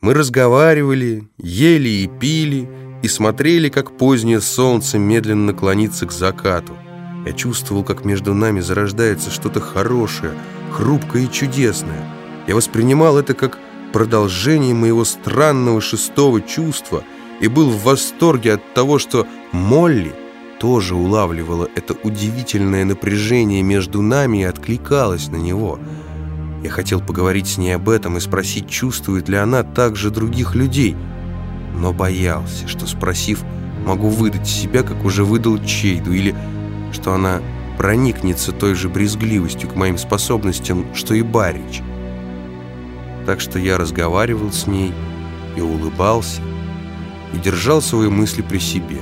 Мы разговаривали, ели и пили, и смотрели, как позднее солнце медленно клонится к закату. Я чувствовал, как между нами зарождается что-то хорошее, хрупкое и чудесное. Я воспринимал это как продолжение моего странного шестого чувства и был в восторге от того, что Молли тоже улавливала это удивительное напряжение между нами и откликалась на него. Я хотел поговорить с ней об этом и спросить, чувствует ли она так же других людей, но боялся, что, спросив, могу выдать себя, как уже выдал Чейду, или что она проникнется той же брезгливостью к моим способностям, что и Барич. Так что я разговаривал с ней и улыбался, и держал свои мысли при себе.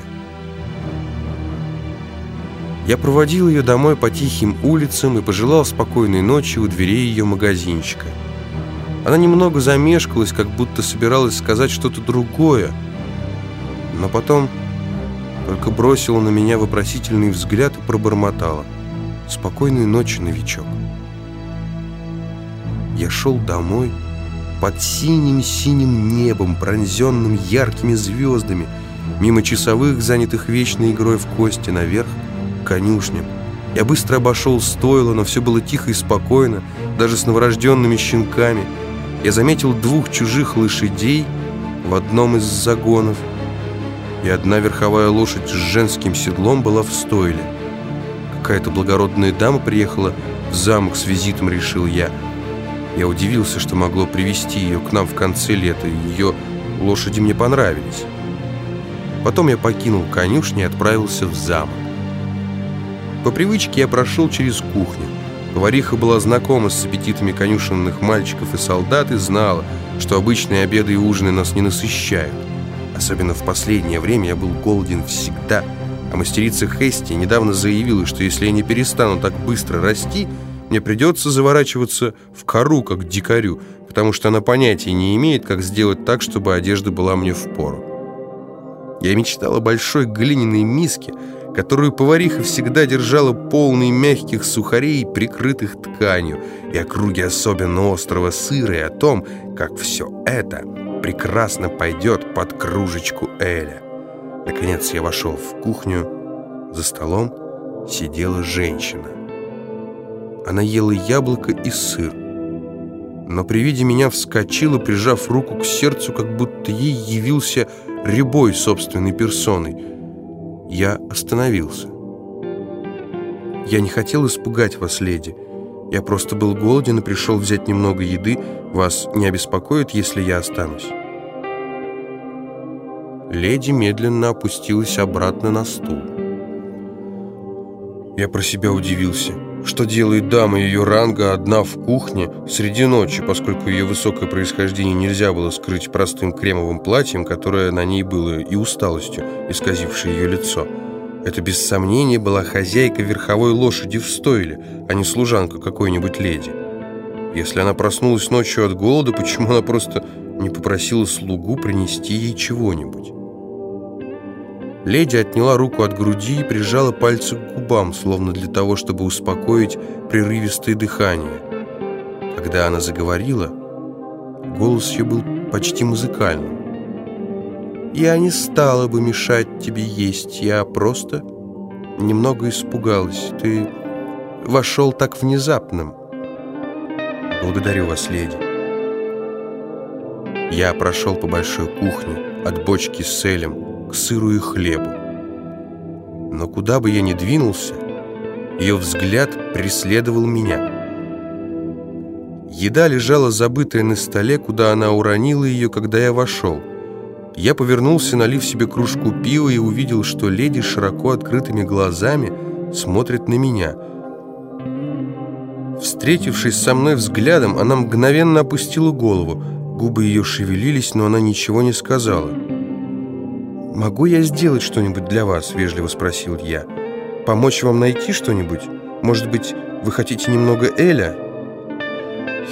Я проводил ее домой по тихим улицам и пожелал спокойной ночи у дверей ее магазинчика. Она немного замешкалась, как будто собиралась сказать что-то другое, но потом только бросила на меня вопросительный взгляд и пробормотала. «Спокойной ночи, новичок». Я шел домой под синим-синим небом, пронзенным яркими звездами, мимо часовых, занятых вечной игрой в кости, наверх конюшням. Я быстро обошел стойло, но все было тихо и спокойно, даже с новорожденными щенками. Я заметил двух чужих лошадей в одном из загонов – и одна верховая лошадь с женским седлом была в стойле. Какая-то благородная дама приехала в замок с визитом, решил я. Я удивился, что могло привести ее к нам в конце лета, и ее лошади мне понравились. Потом я покинул конюшню и отправился в замок. По привычке я прошел через кухню. Повариха была знакома с аппетитами конюшенных мальчиков и солдат и знала, что обычные обеды и ужины нас не насыщают. Особенно в последнее время я был голоден всегда. А мастерица Хести недавно заявила, что если я не перестану так быстро расти, мне придется заворачиваться в кору, как дикарю, потому что она понятия не имеет, как сделать так, чтобы одежда была мне в пору. Я мечтал о большой глиняной миске, которую повариха всегда держала полной мягких сухарей, прикрытых тканью, и о круге особенно острого сыра, и о том, как все это прекрасно пойдет под кружечку Эля. Наконец я вошел в кухню. За столом сидела женщина. Она ела яблоко и сыр. Но при виде меня вскочила, прижав руку к сердцу, как будто ей явился рябой собственной персоной. Я остановился. «Я не хотел испугать вас, леди. Я просто был голоден и пришел взять немного еды. Вас не обеспокоит, если я останусь?» Леди медленно опустилась обратно на стул. Я про себя удивился. Что делает дама ее ранга одна в кухне среди ночи, поскольку ее высокое происхождение нельзя было скрыть простым кремовым платьем, которое на ней было, и усталостью, исказившей ее лицо. Это без сомнения была хозяйка верховой лошади в стойле, а не служанка какой-нибудь леди. Если она проснулась ночью от голода, почему она просто не попросила слугу принести ей чего-нибудь? Леди отняла руку от груди и прижала пальцы к губам, словно для того, чтобы успокоить прерывистое дыхание. Когда она заговорила, голос ее был почти музыкальным. «Я не стала бы мешать тебе есть, я просто немного испугалась. Ты вошел так внезапным». «Благодарю вас, леди». Я прошел по большой кухне, от бочки с элем, к сыру и хлебу. Но куда бы я ни двинулся, ее взгляд преследовал меня. Еда лежала забытая на столе, куда она уронила ее, когда я вошел. Я повернулся, налив себе кружку пива и увидел, что леди широко открытыми глазами смотрит на меня. Встретившись со мной взглядом, она мгновенно опустила голову. Губы ее шевелились, но она ничего не сказала. «Могу я сделать что-нибудь для вас?» – вежливо спросил я. «Помочь вам найти что-нибудь? Может быть, вы хотите немного Эля?»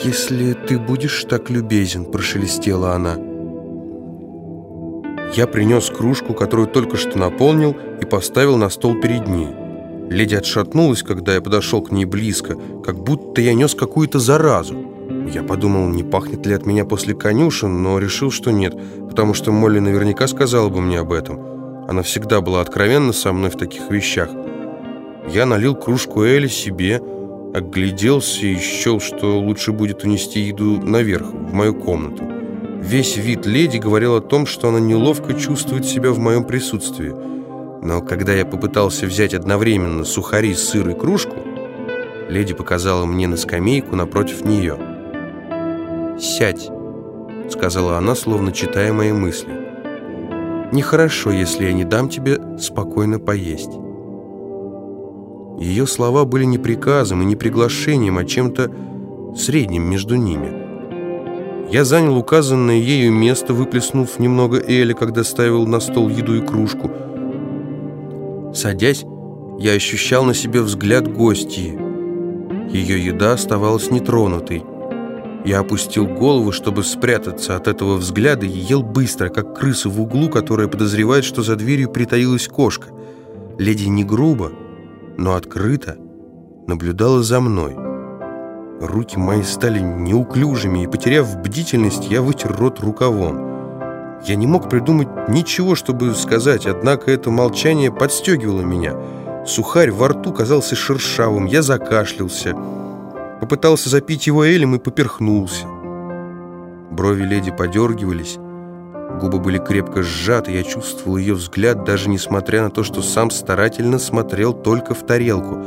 «Если ты будешь так любезен», – прошелестела она. Я принес кружку, которую только что наполнил, и поставил на стол перед ней. Леди отшатнулась, когда я подошел к ней близко, как будто я нес какую-то заразу. Я подумал, не пахнет ли от меня после конюшен, но решил, что нет, потому что Молли наверняка сказала бы мне об этом. Она всегда была откровенна со мной в таких вещах. Я налил кружку Эли себе, огляделся и счел, что лучше будет унести еду наверх, в мою комнату. Весь вид леди говорил о том, что она неловко чувствует себя в моем присутствии. Но когда я попытался взять одновременно сухари, сыр и кружку, леди показала мне на скамейку напротив нее. «Сядь», — сказала она, словно читая мои мысли. «Нехорошо, если я не дам тебе спокойно поесть». Ее слова были не приказом и не приглашением, а чем-то средним между ними. Я занял указанное ею место, выплеснув немного эля, когда ставил на стол еду и кружку. Садясь, я ощущал на себе взгляд гостьи. Ее еда оставалась нетронутой. Я опустил голову, чтобы спрятаться от этого взгляда, и ел быстро, как крыса в углу, которая подозревает, что за дверью притаилась кошка. Леди не грубо, но открыто наблюдала за мной. Руки мои стали неуклюжими, и, потеряв бдительность, я вытер рот рукавом. Я не мог придумать ничего, чтобы сказать, однако это молчание подстегивало меня. Сухарь во рту казался шершавым, я закашлялся. Попытался запить его элем и поперхнулся. Брови леди подергивались, губы были крепко сжаты, я чувствовал ее взгляд, даже несмотря на то, что сам старательно смотрел только в тарелку.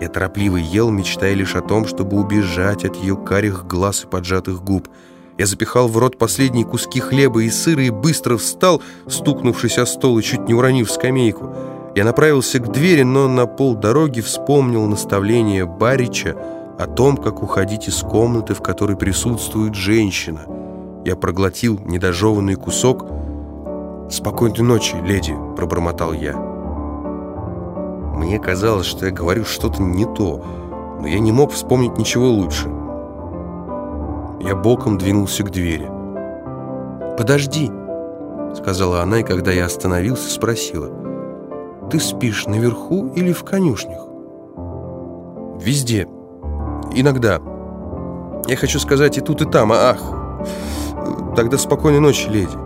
Я торопливо ел, мечтая лишь о том, чтобы убежать от ее карих глаз и поджатых губ. Я запихал в рот последние куски хлеба и сыра и быстро встал, стукнувшись о стол и чуть не уронив скамейку. Я направился к двери, но на полдороги вспомнил наставление Барича, о том, как уходить из комнаты, в которой присутствует женщина. Я проглотил недожеванный кусок. «Спокойной ночи, леди», — пробормотал я. Мне казалось, что я говорю что-то не то, но я не мог вспомнить ничего лучше. Я боком двинулся к двери. «Подожди», — сказала она, и когда я остановился, спросила. «Ты спишь наверху или в конюшнях?» «Везде», Иногда. Я хочу сказать и тут, и там. А, ах, тогда спокойной ночи, леди.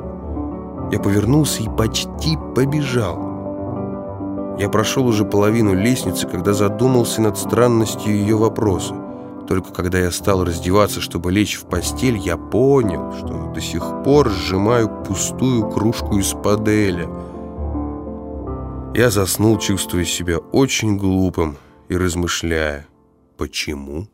Я повернулся и почти побежал. Я прошел уже половину лестницы, когда задумался над странностью ее вопроса. Только когда я стал раздеваться, чтобы лечь в постель, я понял, что до сих пор сжимаю пустую кружку из-под эля. Я заснул, чувствуя себя очень глупым и размышляя, почему...